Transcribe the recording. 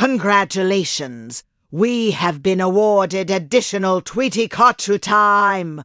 Congratulations! We have been awarded additional Tweety time!